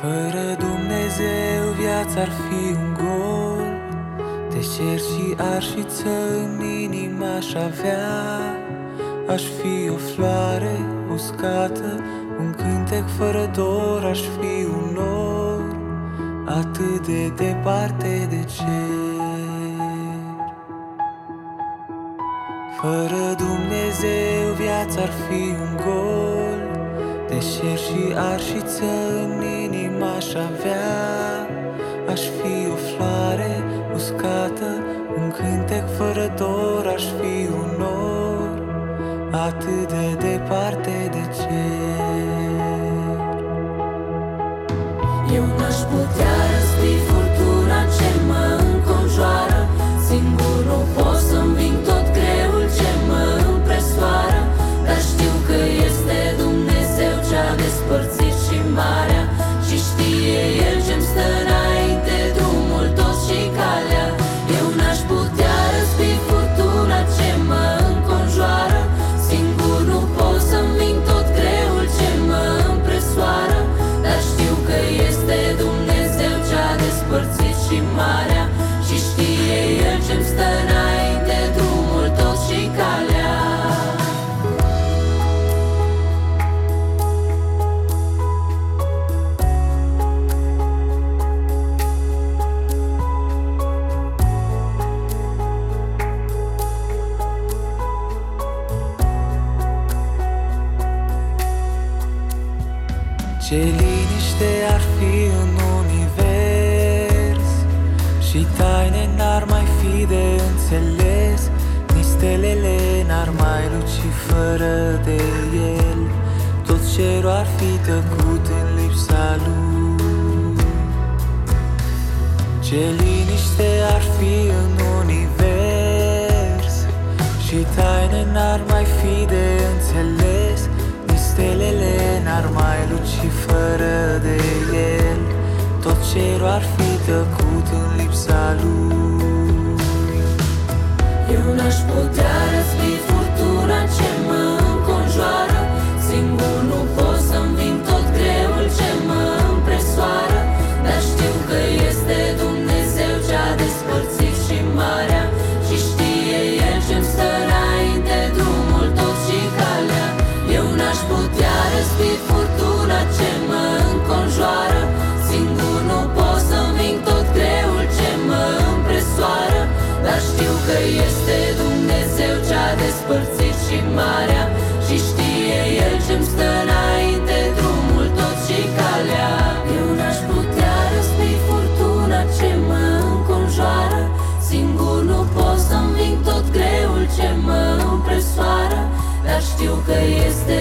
Fără Dumnezeu viața ar fi un gol. De cer și ar și ță în inima aș avea. Aș fi o floare uscată Un cântec fără dor aș fi un nor. Atât de departe de cer. Fără Dumnezeu viața ar fi un gol De cer și ar și ță în inima aș avea. Aș fi o floare uscată Un cântec fără dor aș fi un nor. Atât de departe de cer. Eu n-aș putea Ce liniște ar fi în univers? Și taine n-ar mai fi de înțeles Nici stelele n-ar mai luci fără de el. Tot cerul ar fi tăcut în lipsa lui. Ce liniște ar fi în univers? Și taine n-ar mai fi de fi tăcut în lipsa lui. Eu n-aș putea răspi este Dumnezeu ce-a despărțit și marea Și știe El ce-mi stă înainte drumul tot și calea. Eu n-aș putea răspi furtuna ce mă înconjoară. Singur nu pot să-mi vin tot greul ce mă împresoară Dar știu că este